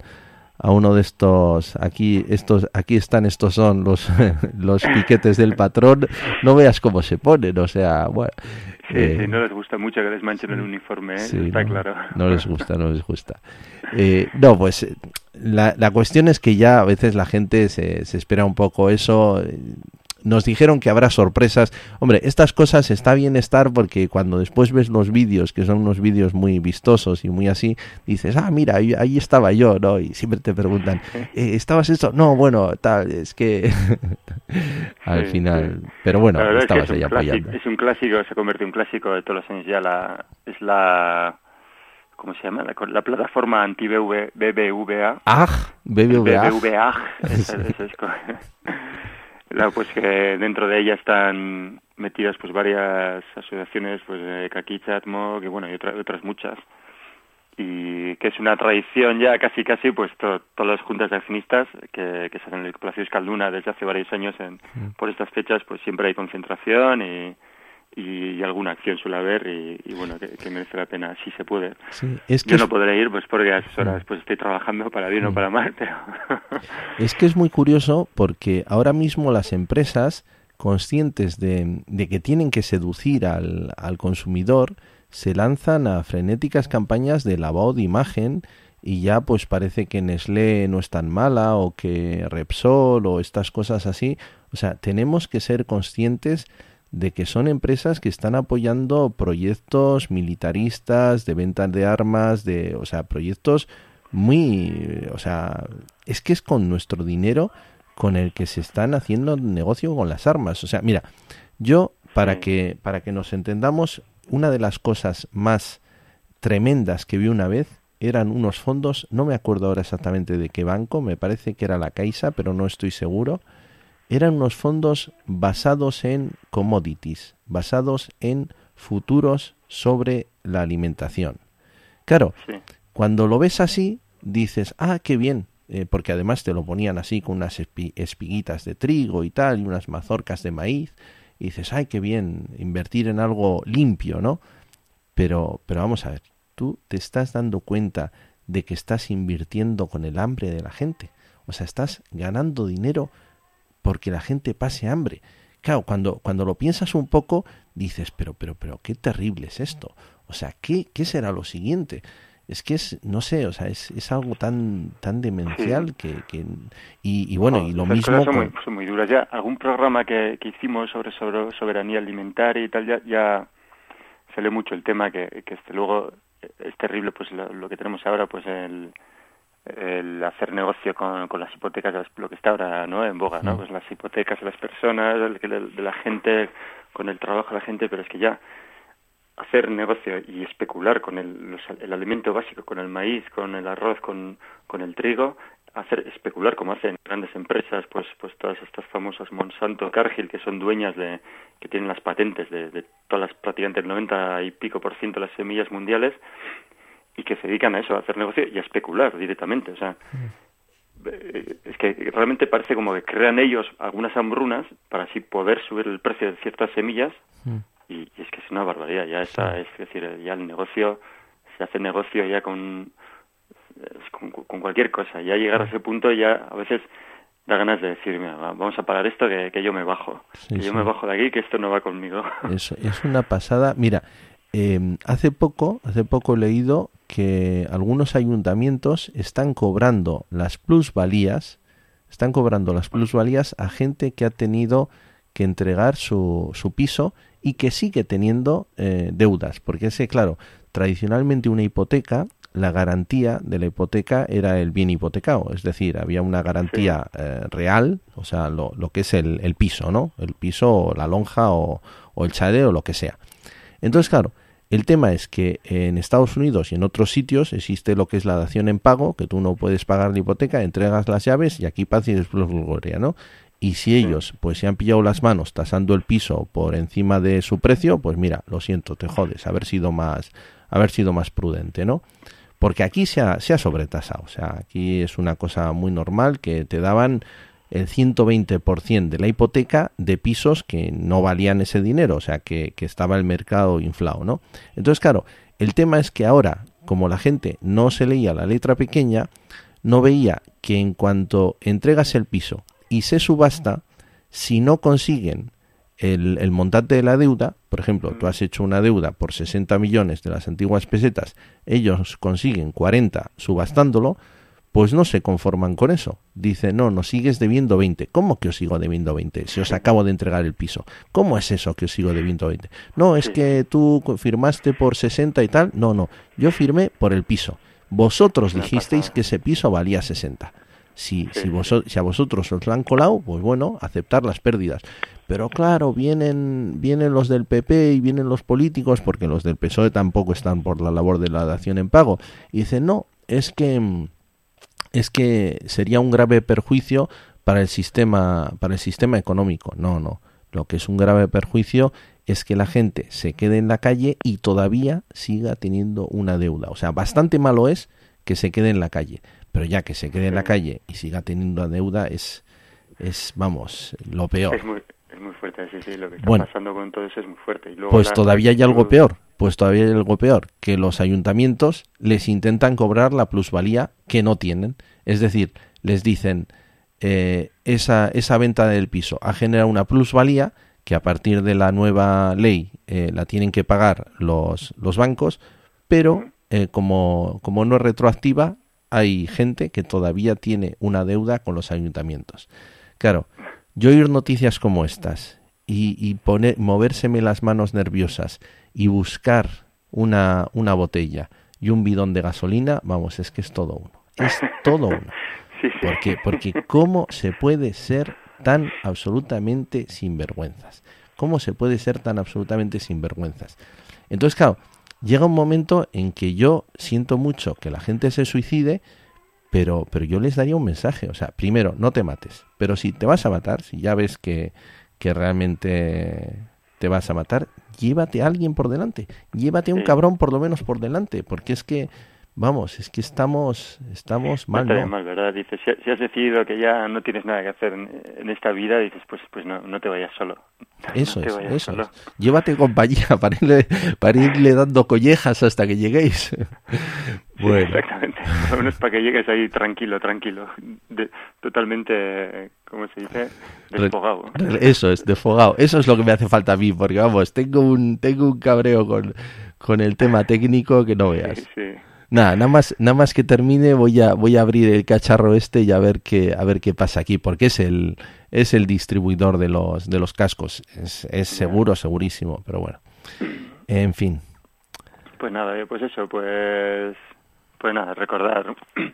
a uno de estos aquí estos aquí están estos son los los piquetes del patrón no veas cómo se ponen o sea bueno Sí, eh, sí, no les gusta mucho que les manchen el uniforme, ¿eh? sí, está no, claro. no les gusta no les gusta Eh, no pues eh, la, la cuestión es que ya a veces la gente se, se espera un poco eso eh, nos dijeron que habrá sorpresas. Hombre, estas cosas está bien estar porque cuando después ves los vídeos, que son unos vídeos muy vistosos y muy así, dices, ah, mira, ahí, ahí estaba yo, ¿no? Y siempre te preguntan, "Eh, ¿estabas esto? No, bueno, tal, es que al Sí, final, sí. pero bueno, estabas es ahí clásico, apoyando. es un clásico, se convierte en un clásico de todos los años ya. La, es la. ¿Cómo se llama? La, la plataforma anti-BBVA. Ah, BBVA. BBVA. La, pues que dentro de ella están metidas pues varias asociaciones, pues Caquicha, Atmo, que bueno, y otra- otras muchas. Y que es una tradición ya casi casi, pues to- todas las juntas de accionistas que, que se hacen en el Palacio Escalduna desde hace varios años en, por estas fechas, pues siempre hay concentración y, y, alguna acción suele haber y, y bueno, que, que merece la pena si se puede. Sí, es que Yo es- no podré ir pues porque a esas horas pues estoy trabajando para bien o para mal, pero Es que es muy curioso porque ahora mismo las empresas, conscientes de, de que tienen que seducir al, al consumidor, se lanzan a frenéticas campañas de lavado de imagen y ya pues parece que Nestlé no es tan mala o que Repsol o estas cosas así. O sea, tenemos que ser conscientes de que son empresas que están apoyando proyectos militaristas de venta de armas, de, o sea, proyectos muy, o sea, es que es con nuestro dinero con el que se están haciendo negocio con las armas. O sea, mira, yo para que para que nos entendamos, una de las cosas más tremendas que vi una vez eran unos fondos, no me acuerdo ahora exactamente de qué banco, me parece que era la Caixa, pero no estoy seguro. Eran unos fondos basados en commodities, basados en futuros sobre la alimentación. Claro, sí. cuando lo ves así, dices, ah, qué bien, eh, porque además te lo ponían así con unas espi- espiguitas de trigo y tal, y unas mazorcas de maíz, y dices, ay, qué bien, invertir en algo limpio, ¿no? Pero, pero vamos a ver, tú te estás dando cuenta de que estás invirtiendo con el hambre de la gente. O sea, estás ganando dinero porque la gente pase hambre. Claro, cuando, cuando lo piensas un poco, dices, pero, pero, pero, qué terrible es esto. O sea, ¿qué, qué será lo siguiente? es que es, no sé, o sea, es, es algo tan tan demencial que, que y, y bueno, y lo mismo cosas son, con- muy, son muy duras. Ya algún programa que, que hicimos sobre, sobre soberanía alimentaria y tal, ya, ya salió mucho el tema que, que este luego es terrible pues lo, lo que tenemos ahora, pues el, el hacer negocio con, con las hipotecas, lo que está ahora no en boga, ¿no? Mm. Pues las hipotecas de las personas, de la gente, con el trabajo de la gente, pero es que ya hacer negocio y especular con el, los- el alimento básico, con el maíz, con el arroz, con, con el trigo, hacer especular como hacen grandes empresas, pues pues todas estas famosas Monsanto, Cargill, que son dueñas de, que tienen las patentes de, de todas las, prácticamente el 90 y pico por ciento de las semillas mundiales, y que se dedican a eso, a hacer negocio y a especular directamente, o sea, eh, es que realmente parece como que crean ellos algunas hambrunas para así poder subir el precio de ciertas semillas Mm. y, y es que es una barbaridad ya está es decir ya el negocio se hace negocio ya con con, con cualquier cosa ya llegar a ese punto ya a veces da ganas de decir mira va- vamos a parar esto que, que yo me bajo Sí, que yo me bajo de aquí que esto no va conmigo es una pasada. Mira, eh, hace poco, hace poco he leído que algunos ayuntamientos están cobrando las plusvalías, están cobrando las plusvalías a gente que ha tenido que entregar su, su piso y que sigue teniendo eh, deudas, porque ese, claro, tradicionalmente una hipoteca, la garantía de la hipoteca era el bien hipotecado, es decir, había una garantía eh, real, o sea, lo, lo que es el, el piso, ¿no? El piso, o la lonja o, o el chalet o lo que sea. Entonces, claro, el tema es que en Estados Unidos y en otros sitios existe lo que es la dación en pago, que tú no puedes pagar la hipoteca, entregas las llaves y aquí paz y después gloria, ¿no? Y si ellos pues se han pillado las manos tasando el piso por encima de su precio, pues mira, lo siento, te jodes, haber sido más, haber sido más prudente, ¿no? Porque aquí se ha, se ha sobretasado, o sea, aquí es una cosa muy normal que te daban el 120% de la hipoteca de pisos que no valían ese dinero, o sea, que, que estaba el mercado inflado, ¿no? Entonces, claro, el tema es que ahora, como la gente no se leía la letra pequeña, no veía que en cuanto entregas el piso y se subasta, si no consiguen el, el montante de la deuda, por ejemplo, tú has hecho una deuda por 60 millones de las antiguas pesetas, ellos consiguen 40 subastándolo, pues no se conforman con eso. Dice, no, nos sigues debiendo 20. ¿Cómo que os sigo debiendo 20? Si os acabo de entregar el piso. ¿Cómo es eso que os sigo debiendo 20? No, es que tú firmaste por 60 y tal. No, no, yo firmé por el piso. Vosotros dijisteis que ese piso valía 60. Si, si, a vosotros os lo han colado, pues bueno, aceptar las pérdidas. Pero claro, vienen, vienen los del PP y vienen los políticos, porque los del PSOE tampoco están por la labor de la dación en pago. Y dicen, no, es que mm, es que sería un grave perjuicio para el sistema para el sistema económico. No, no. Lo que es un grave perjuicio es que la gente se quede en la calle y todavía siga teniendo una deuda. O sea, bastante malo es que se quede en la calle, pero ya que se quede en la calle y siga teniendo una deuda es es vamos, lo peor. es muy es muy fuerte sí sí lo que está Bueno. pasando con todo eso es muy fuerte y luego Pues la- todavía hay algo peor. Pues todavía hay algo peor. Que los ayuntamientos les intentan cobrar la plusvalía que no tienen. Es decir, les dicen, eh, esa, esa venta del piso ha generado una plusvalía que a partir de la nueva ley eh, la tienen que pagar los, los bancos, pero eh, como, como no es retroactiva, hay gente que todavía tiene una deuda con los ayuntamientos. Claro, yo oír noticias como estas y, y poner, movérseme las manos nerviosas y buscar una, una botella y un bidón de gasolina, vamos, es que es todo uno. Es todo uno. sí, sí. Porque, porque ¿cómo se puede ser tan absolutamente sinvergüenzas? ¿Cómo se puede ser tan absolutamente sinvergüenzas? Entonces, claro, llega un momento en que yo siento mucho que la gente se suicide, pero, pero yo les daría un mensaje. O sea, primero, no te mates. Pero si te vas a matar, si ya ves que, que realmente te vas a matar, llévate a alguien por delante. Llévate a un Sí. cabrón por lo menos por delante. Porque es que, vamos, es que estamos, estamos No mal, estaría ¿no? mal, ¿verdad? Dices, si, has decidido que ya no tienes nada que hacer en, esta vida, dices, pues pues no, no te vayas solo. Eso no es, eso solo. es. Llévate compañía para irle, para irle dando collejas hasta que lleguéis. Sí, bueno, exactamente. Por menos para que llegues ahí tranquilo, tranquilo. De- totalmente, ¿cómo se dice? Desfogado. eso es, desfogado. Eso es lo que me hace falta a mí, porque vamos, tengo un, tengo un cabreo con, con el tema técnico que no veas. Sí, sí. Nada, nada más, nada más que termine voy a, voy a abrir el cacharro este y a ver qué, a ver qué pasa aquí, porque es el, es el distribuidor de los, de los cascos. Es, es seguro, segurísimo, pero bueno. En fin. Pues nada, pues eso, pues, pues nada, recordar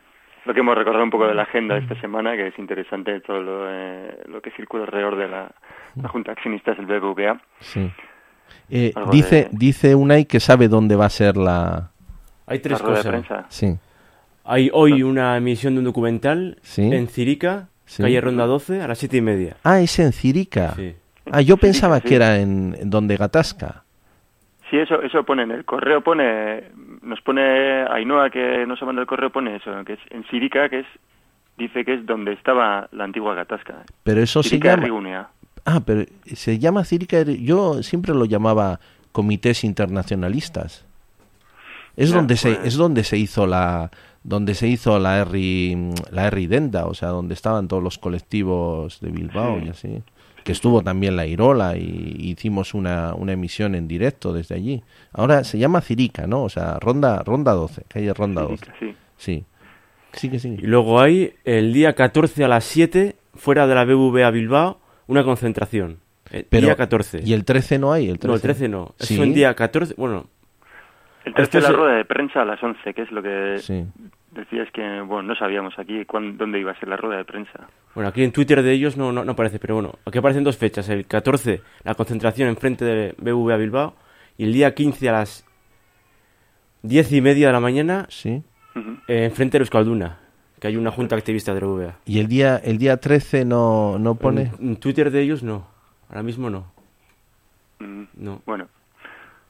lo que hemos recordado un poco de la agenda de esta semana, que es interesante todo lo, eh, lo que circula alrededor de la, la Junta de Accionistas del BBVA. Sí. Eh, dice, de- dice Unai que sabe dónde va a ser la... Hay tres de cosas. prensa. Sí. Hay hoy una emisión de un documental Sí. en Cirica, Sí. calle Ronda 12, a las siete y media. Ah, es en Cirica. Sí. Ah, yo pensaba sí. que era en, en donde Gatasca. Sí, eso, eso pone en el correo, pone, nos pone, Ainhoa que nos ha mandado el correo pone eso, que es en Sirica, que es, dice que es donde estaba la antigua Gatasca. Pero eso se Sirica llama... Ah, pero se llama Círica. Yo siempre lo llamaba comités internacionalistas. Es Ya, donde se pues- es donde se hizo la donde se hizo la R la R Denda, o sea, donde estaban todos los colectivos de Bilbao Sí. y así. Que estuvo también la Irola y hicimos una, una emisión en directo desde allí. Ahora se llama Cirica, ¿no? O sea, Ronda Ronda 12, calle Ronda 12. Sirica, sí. Sí. Sí que sí. Y luego hay el día 14 a las 7, fuera de la BBVA Bilbao, una concentración. El Pero, día 14. ¿Y el 13 no hay? El 13, No, el 13 no. Sí. Es un día 14, bueno, El 13 Este la rueda de prensa a las 11, que es lo que Sí. decías que, bueno, no sabíamos aquí cuán- dónde iba a ser la rueda de prensa. bueno, aquí en Twitter de ellos no, no, no aparece, pero bueno, aquí aparecen dos fechas. El 14, la concentración enfrente de BBVA Bilbao, y el día 15 a las 10 y media de la mañana, Sí. Ujú. eh, enfrente de Euskalduna, que hay una junta activista de BBVA. Y el día el día 13 no no pone En, en Twitter de ellos no, ahora mismo no. Mm, No. Bueno,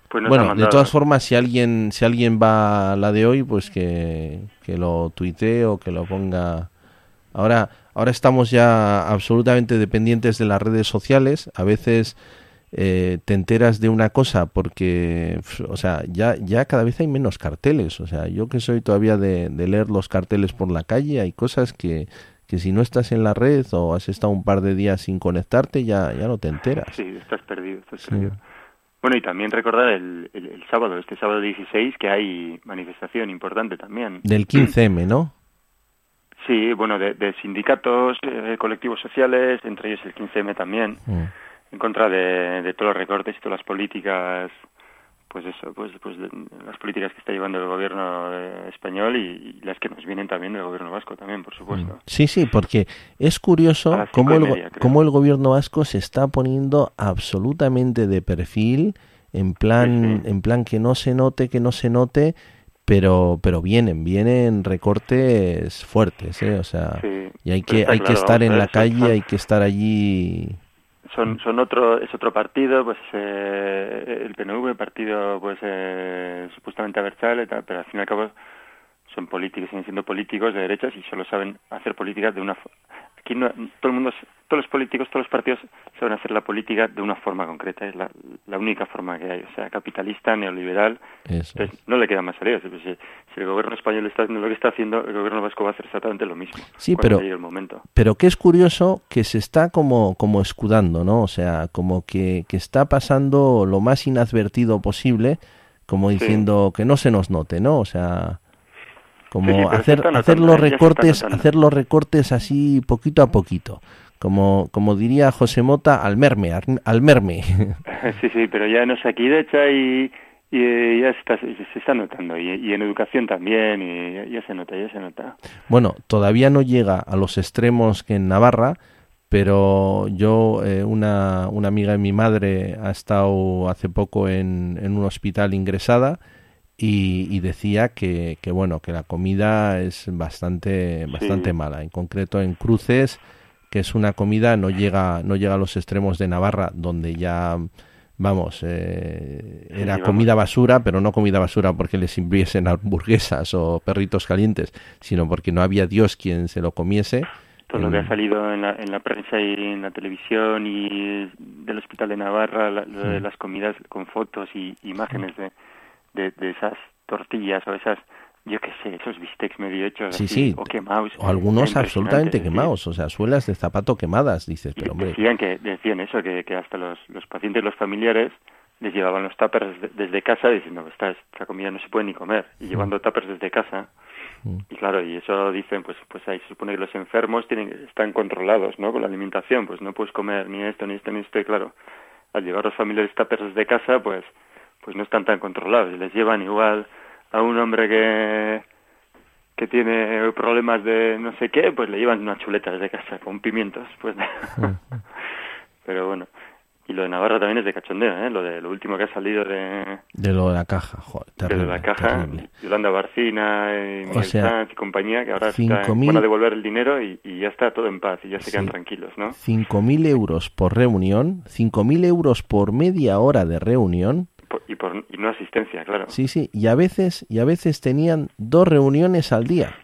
pues Bueno, de todas formas, si alguien, si alguien va a la de hoy, pues que, que lo tuitee o que lo ponga. Ahora, ahora estamos ya absolutamente dependientes de las redes sociales. A veces eh, te enteras de una cosa porque, o sea, ya, ya cada vez hay menos carteles. O sea, yo que soy todavía de, de leer los carteles por la calle, hay cosas que, que si no estás en la red o has estado un par de días sin conectarte, ya, ya no te enteras. Sí, estás perdido, estás Sí. perdido. Bueno, y también recordar el, el, el sábado, este sábado 16, que hay manifestación importante también. Del 15M, ¿no? Sí, bueno, de, de sindicatos, eh, colectivos sociales, entre ellos el 15M también, Mm. en contra de, de todos los recortes y todas las políticas, pues eso, pues, pues las políticas que está llevando el gobierno eh, español y, y las que nos vienen también del gobierno vasco también, por supuesto. Sí, sí, porque es curioso cómo el, media, cómo el gobierno vasco se está poniendo absolutamente de perfil, en plan, Sí, sí. en plan que no se note, que no se note, pero, pero vienen, vienen recortes fuertes, ¿eh? O sea, Sí, y hay que, hay que estar en la calle, hay que estar allí. Son son otro es otro partido pues eh, el PNV partido pues eh, supuestamente abertzale pero al fin y al cabo son políticos siguen siendo políticos de derechas y solo saben hacer políticas de una aquí no, todo el mundo todos los políticos todos los partidos saben hacer la política de una forma concreta es la, la única forma que hay o sea capitalista neoliberal Eso. entonces no le queda más salida si, si- si el gobierno español está haciendo lo que está haciendo el gobierno vasco va a hacer exactamente lo mismo Sí, pero- llegue el momento Pero que es curioso que se está como, como escudando, ¿no? O sea, como que, que está pasando lo más inadvertido posible, como Sí. diciendo que no se nos note, ¿no? O sea, como Sí, sí, hacer, hacer los recortes, hacer los recortes así poquito a poquito. Como, como diría José Mota, al merme, al- merme. Sí, sí, pero ya en Osakidecha y, y eh, ya está, se, se está notando. Y, y en educación también, y ya, ya se nota, ya se nota. Bueno, todavía no llega a los extremos que en Navarra, pero yo, eh, una, una amiga de mi madre ha estado hace poco en, en un hospital ingresada y, y decía que, que, bueno, que la comida es bastante, bastante Sí. mala. En concreto en Cruces, que es una comida, no llega, no llega a los extremos de Navarra, donde ya vamos, eh, Sí, era vamos. comida basura, pero no comida basura porque les sirviesen hamburguesas o perritos calientes, sino porque no había Dios quien se lo comiese. Todo lo que ha salido en la, en la prensa y en la televisión y del Hospital de Navarra, la- de Mm. las comidas con fotos y imágenes de, de, de esas tortillas o esas, yo qué sé, esos bistecs medio hechos Sí, así, sí. o quemados. O algunos absolutamente sí. quemados, o sea, suelas de zapato quemadas, dices, pero hombre, decían que decían eso que, que hasta los, los pacientes los familiares les llevaban los tuppers desde, desde casa diciendo esta, esta comida no se puede ni comer y llevando tuppers desde casa y claro y eso dicen pues pues ahí se supone que los enfermos tienen están controlados no con la alimentación pues no puedes comer ni esto ni esto ni esto y claro al llevar los familiares tuppers desde casa pues pues no están tan controlados y les llevan igual a un hombre que que tiene problemas de no sé qué pues le llevan unas chuletas de casa con pimientos pues pero bueno y lo de Navarra también es de cachondeo, ¿eh? Lo de lo último que ha salido de, De lo de la caja, joder, de la caja, terrible. Yolanda Barcina y Miguel sea, Sanz y compañía, que ahora van a devolver el dinero y, y ya está todo en paz y ya se quedan Sí. tranquilos, ¿no? 5.000 euros por reunión, 5.000 euros por media hora de reunión, Por- y, por, y no asistencia, claro. sí, sí, y a veces, y a veces tenían dos reuniones al día.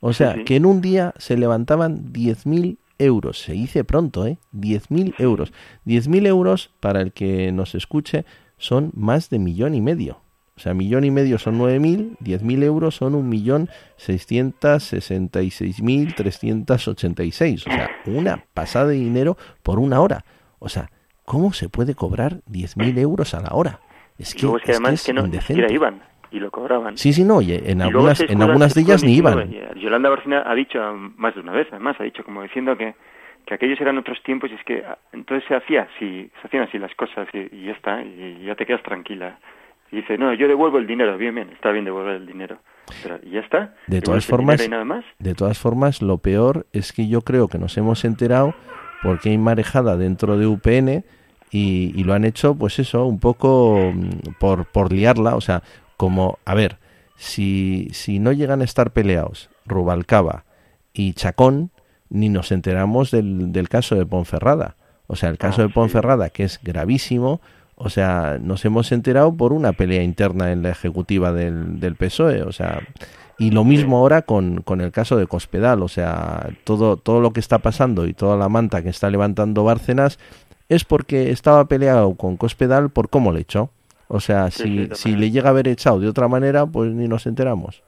O sea, sí. que en un día se levantaban 10.000 euros. Se dice pronto, ¿eh? 10.000 euros. 10.000 euros, para el que nos escuche, son más de millón y medio. O sea, millón y medio son 9.000, 10.000 euros son un millón 666.386. O sea, una pasada de dinero por una hora. O sea, ¿cómo se puede cobrar 10.000 euros a la hora? Es que, luego es que además es que no ni indecente. siquiera iban y lo cobraban. Sí, sí, no, y en Y algunas, en algunas de ellas ni iban. eh, Yolanda Barcina ha dicho más de una vez, además, ha dicho como diciendo que, que aquellos eran otros tiempos y es que ah, entonces se hacía así, se hacían así las cosas y, y ya está, y, ya te quedas tranquila. Y dice, no, yo devuelvo el dinero, bien, bien, está bien devolver el dinero. Pero y ya está. De todas el formas, nada más. de todas formas, lo peor es que yo creo que nos hemos enterado porque hay marejada dentro de UPN y, y lo han hecho, pues eso, un poco mm, por, por liarla. O sea, como, a ver, si, si no llegan a estar peleados Rubalcaba y Chacón, ni nos enteramos del, del caso de Ponferrada. O sea, el caso Ah, de sí. Ponferrada, que es gravísimo, o sea, nos hemos enterado por una pelea interna en la ejecutiva del, del PSOE, o sea, y lo mismo ahora con, con el caso de Cospedal, o sea, todo, todo lo que está pasando y toda la manta que está levantando Bárcenas es porque estaba peleado con Cospedal por cómo le echó. O sea, Sí, si, sí, si le llega a haber echado de otra manera, pues ni nos enteramos.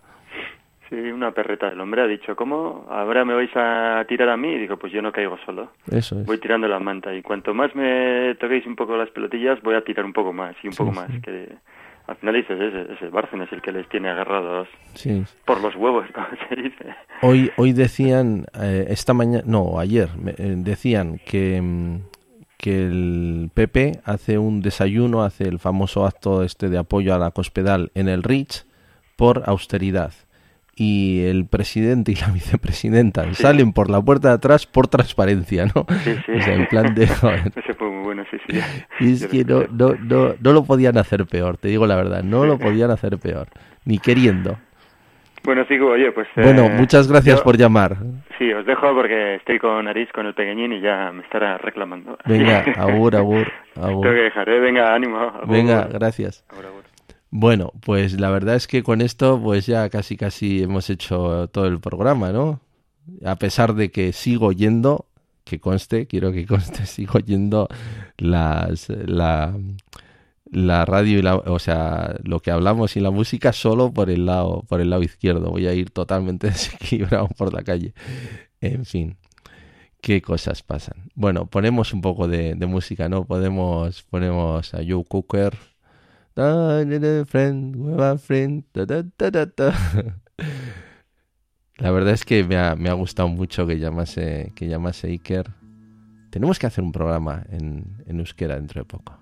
Sí, una perreta del hombre ha dicho, ¿cómo? ¿Ahora me vais a tirar a mí? Y digo, pues yo no caigo solo. Eso es. Voy tirando la manta y cuanto más me toquéis un poco las pelotillas, voy a tirar un poco más y un Sí, poco más. Que al final dices, ese, ese Bárcenas es el que les tiene agarrados Sí. por los huevos, como se dice. Hoy, hoy decían, eh, esta mañana, no, ayer, eh, decían que, mm, que el PP hace un desayuno, hace el famoso acto este de apoyo a la Cospedal en el Rich por austeridad. Y el presidente y la vicepresidenta salen por la puerta de atrás por transparencia, ¿no? Sí, sí. O sea, en plan de... joder. Fue muy bueno, sí, sí. Y es Yo que no, no, no, no lo podían hacer peor, te digo la verdad, no lo podían hacer peor, ni queriendo. Bueno, sigo, oye, pues... Bueno, eh, muchas gracias yo- por llamar. Sí, os dejo porque estoy con nariz con el pequeñín y ya me estará reclamando. Venga, agur, agur, agur. Tengo que dejar, ¿eh? Venga, ánimo. Venga, gracias. Bueno, pues la verdad es que con esto pues ya casi casi hemos hecho todo el programa, ¿no? A pesar de que sigo oyendo, que conste, quiero que conste, sigo oyendo las la la radio y la, o sea, lo que hablamos y la música solo por el lado por el lado izquierdo. Voy a ir totalmente desequilibrado por la calle. En fin, qué cosas pasan. Bueno, ponemos un poco de, música, ¿no? Podemos ponemos a Joe Cooker. La verdad es que me ha, me ha gustado mucho que llamase, que llamase Iker. Tenemos que hacer un programa en, en euskera dentro de poco.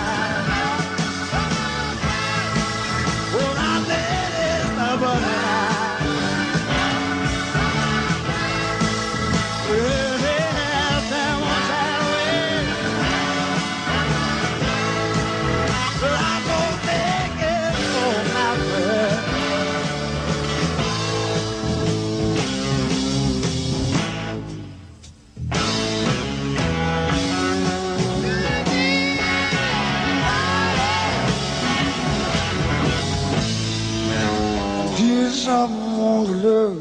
amoureux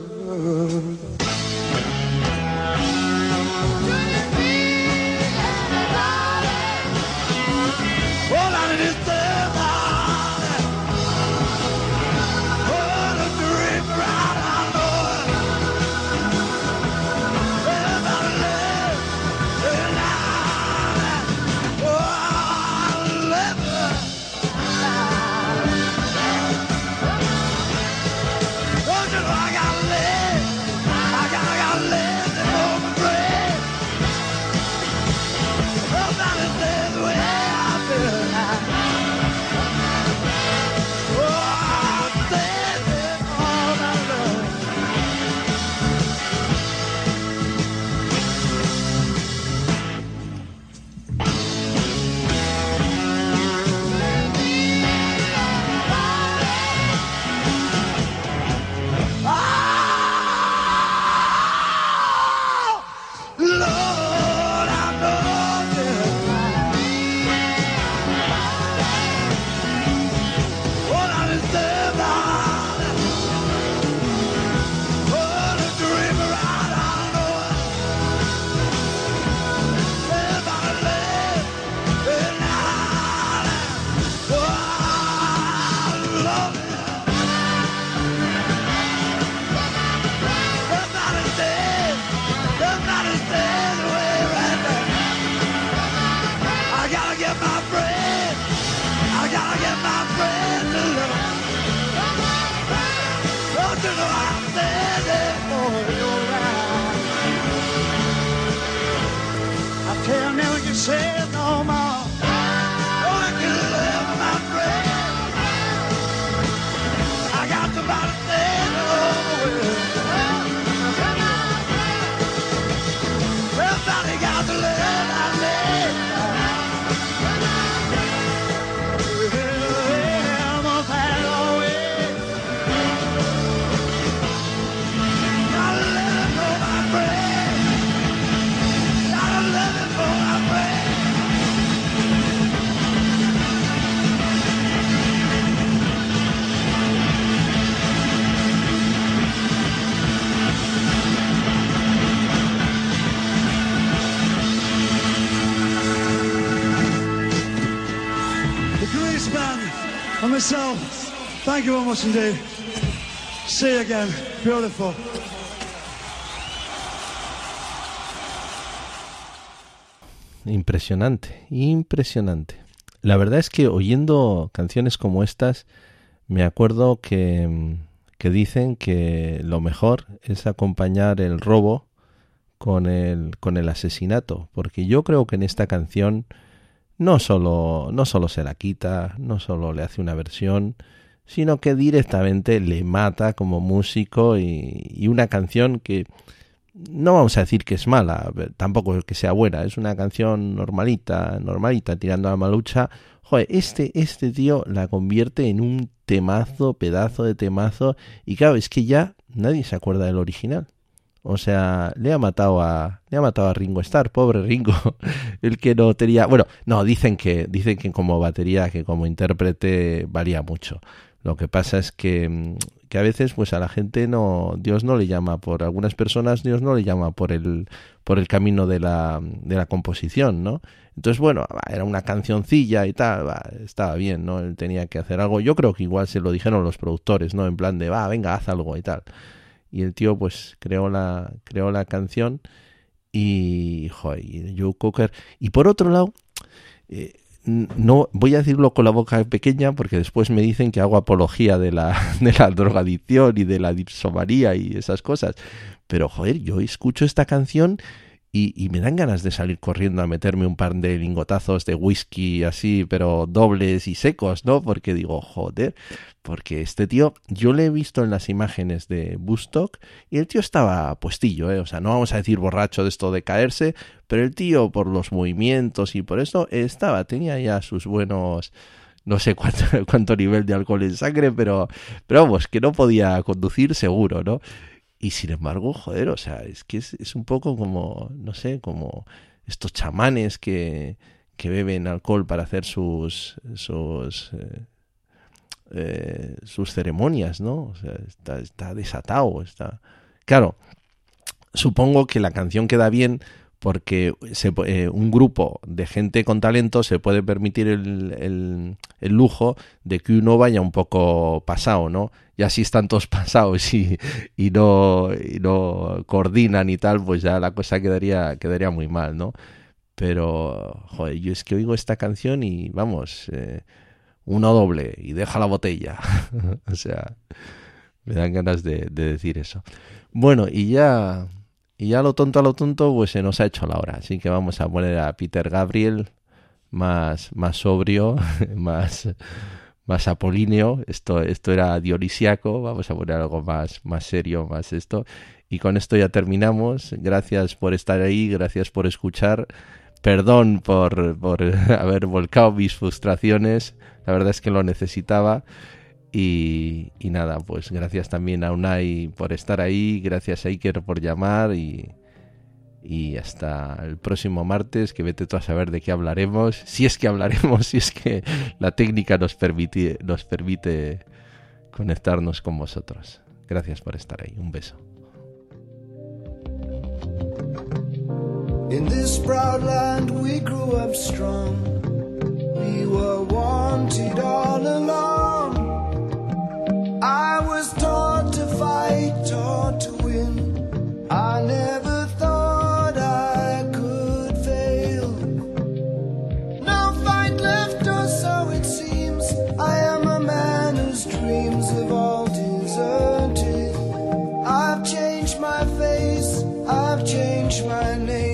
you, thank you. See you again. Beautiful. Impresionante, impresionante. La verdad es que oyendo canciones como estas, me acuerdo que, mm, que dicen que lo mejor es acompañar el robo con el, con el asesinato, porque yo creo que en esta canción no solo, no solo se la quita, no solo le hace una versión, sino que directamente le mata como músico y, y una canción que no vamos a decir que es mala, tampoco que sea buena, es una canción normalita, normalita, tirando a la malucha. Joder, este, este tío la convierte en un temazo, pedazo de temazo, y claro, es que ya nadie se acuerda del original. O sea, le ha matado a le ha matado a Ringo Starr, pobre Ringo, el que no tenía, bueno, no, dicen que dicen que como batería, que como intérprete varía mucho. Lo que pasa es que, mm, que a veces pues a la gente no Dios no le llama por algunas personas Dios no le llama por el por el camino de la de la composición, ¿no? Entonces, bueno, era una cancioncilla y tal, estaba bien, ¿no? Él tenía que hacer algo. Yo creo que igual se lo dijeron los productores, ¿no? En plan de, va, venga, haz algo y tal. Y el tío, pues, creó la, creó la canción y, joder, Joe Cocker. Y por otro lado, eh, no voy a decirlo con la boca pequeña porque después me dicen que hago apología de la, de la drogadicción y de la dipsomanía y esas cosas. Pero, joder, yo escucho esta canción y, y me dan ganas de salir corriendo a meterme un par de lingotazos de whisky así, pero dobles y secos, ¿no? Porque digo, joder, porque este tío, yo le he visto en las imágenes de Bustock y el tío estaba puestillo, ¿eh? O sea, no vamos a decir borracho de esto de caerse, pero el tío por los movimientos y por esto estaba, tenía ya sus buenos no sé cuánto, cuánto nivel de alcohol en sangre, pero, pero vamos, que no podía conducir seguro, ¿no? Y sin embargo, joder, o sea, es que es, es un poco como, no sé, como estos chamanes que, que beben alcohol para hacer sus, sus, eh, eh, sus ceremonias, ¿no? O sea, está, desatado, está... Claro, supongo que la canción queda bien porque eh, un grupo de gente con talento se puede permitir el, el- lujo de que uno vaya un poco pasado, ¿no? Y así están todos pasados y, y no, no coordinan y tal, pues ya la cosa quedaría, quedaría muy mal, ¿no? Pero, joder, yo es que oigo esta canción y vamos, eh, uno doble y deja la botella. o sea, me dan ganas de, de decir eso. Bueno, y ya, y ya lo tonto a lo tonto, pues se nos ha hecho la hora. Así que vamos a poner a Peter Gabriel más, más sobrio, más, más apolíneo. Esto, esto era dionisiaco. Vamos a poner algo más, más serio, más esto. Y con esto ya terminamos. Gracias por estar ahí, gracias por escuchar. Perdón por, por haber volcado mis frustraciones. La verdad es que lo necesitaba. Y, nada, pues gracias también a Unai por estar ahí, gracias a Iker por llamar y, y hasta el próximo martes, que vete tú a saber de qué hablaremos, si es que hablaremos, si es que la técnica nos permite, nos permite conectarnos con vosotros. Gracias por estar ahí, un beso. In this proud land we grew up strong. We were wanted all along. I was taught to fight, taught to win. I never thought I could fail. No fight left, or so it seems. I am a man whose dreams have all deserted. I've changed my face, I've changed my name,